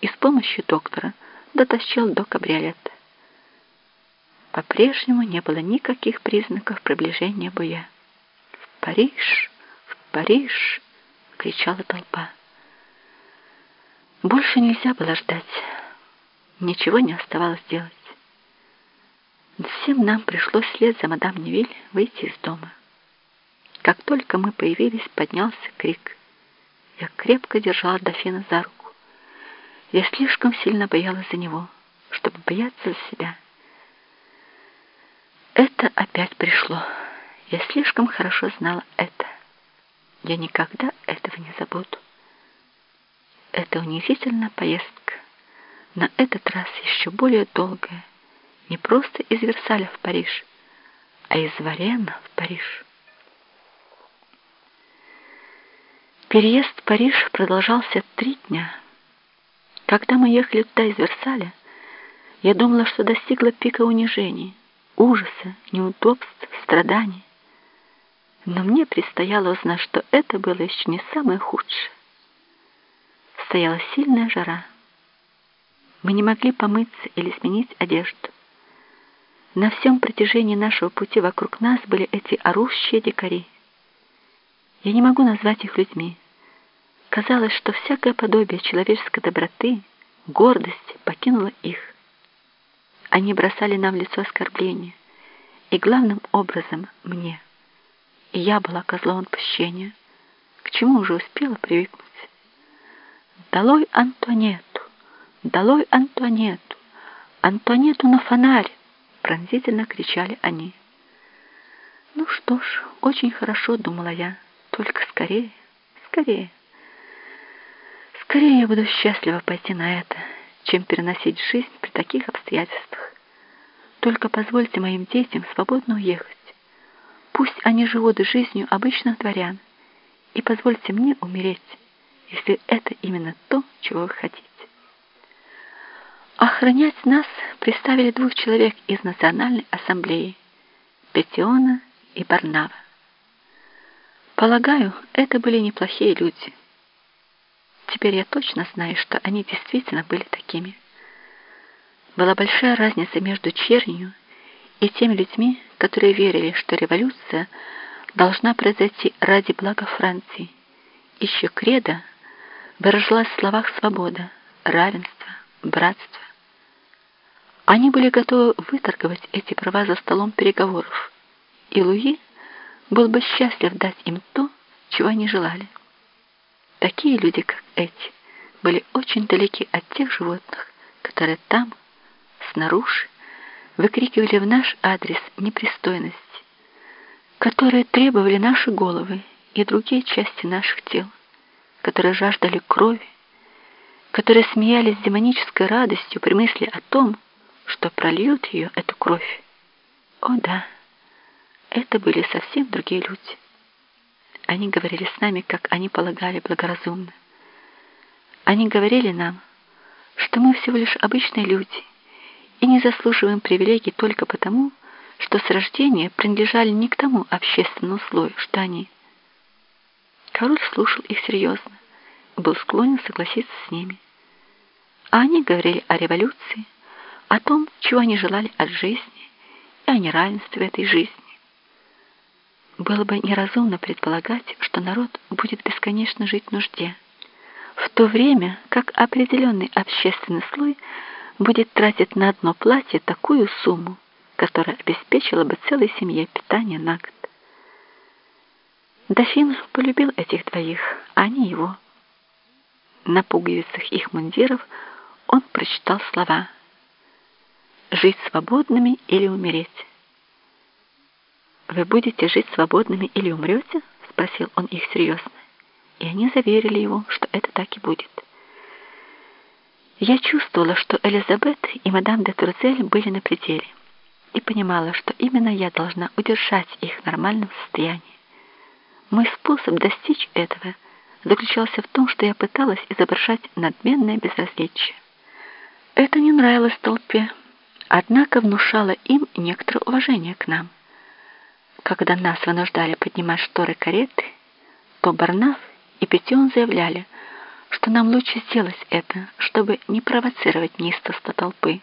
и с помощью доктора дотащил до кабриолета. По-прежнему не было никаких признаков приближения буя. «В Париж! В Париж!» — кричала толпа. Больше нельзя было ждать. Ничего не оставалось делать. Всем нам пришлось вслед за мадам Невиль выйти из дома. Как только мы появились, поднялся крик. Я крепко держала дофина за руку. Я слишком сильно боялась за него, чтобы бояться за себя. Это опять пришло. Я слишком хорошо знала это. Я никогда этого не забуду. Это унизительная поездка. На этот раз еще более долгая. Не просто из Версаля в Париж, а из Варена в Париж. Переезд в Париж продолжался три дня. Когда мы ехали туда из Версаля, я думала, что достигла пика унижений, ужаса, неудобств, страданий. Но мне предстояло узнать, что это было еще не самое худшее. Стояла сильная жара. Мы не могли помыться или сменить одежду. На всем протяжении нашего пути вокруг нас были эти орущие дикари. Я не могу назвать их людьми. Казалось, что всякое подобие человеческой доброты, гордости покинуло их. Они бросали нам в лицо оскорбления, и главным образом мне. И я была козлом отпущения, к чему уже успела привыкнуть. «Долой Антуанету! Долой Антуанету! Антуанету на фонарь!» Пронзительно кричали они. «Ну что ж, очень хорошо», — думала я. «Только скорее, скорее. Скорее я буду счастлива пойти на это, чем переносить жизнь при таких обстоятельствах. Только позвольте моим детям свободно уехать. Пусть они живут жизнью обычных дворян, и позвольте мне умереть, если это именно то, чего вы хотите». Охранять нас приставили двух человек из Национальной ассамблеи – Петиона и Барнава. Полагаю, это были неплохие люди. Теперь я точно знаю, что они действительно были такими. Была большая разница между чернью и теми людьми, которые верили, что революция должна произойти ради блага Франции. Еще кредо выражалась в словах «свобода», «равенство», «братство». Они были готовы выторговать эти права за столом переговоров, и Луи был бы счастлив дать им то, чего они желали. Такие люди, как эти, были очень далеки от тех животных, которые там, снаружи, выкрикивали в наш адрес непристойности, которые требовали наши головы и другие части наших тел, которые жаждали крови, которые смеялись демонической радостью при мысли о том, что прольют ее, эту кровь. О да, это были совсем другие люди. Они говорили с нами, как они полагали благоразумно. Они говорили нам, что мы всего лишь обычные люди и не заслуживаем привилегий только потому, что с рождения принадлежали не к тому общественному слою, что они. Король слушал их серьезно был склонен согласиться с ними. А они говорили о революции, о том, чего они желали от жизни и о неравенстве этой жизни. Было бы неразумно предполагать, что народ будет бесконечно жить в нужде, в то время как определенный общественный слой будет тратить на одно платье такую сумму, которая обеспечила бы целой семье питание на год. Дофин полюбил этих двоих, а не его. На пуговицах их мундиров он прочитал слова жить свободными или умереть. «Вы будете жить свободными или умрете?» — спросил он их серьезно. И они заверили его, что это так и будет. Я чувствовала, что Элизабет и мадам де Турзель были на пределе, и понимала, что именно я должна удержать их в нормальном состоянии. Мой способ достичь этого заключался в том, что я пыталась изображать надменное безразличие. Это не нравилось толпе, однако внушало им некоторое уважение к нам. Когда нас вынуждали поднимать шторы кареты, то Барнаф и Петион заявляли, что нам лучше сделать это, чтобы не провоцировать неистовство толпы.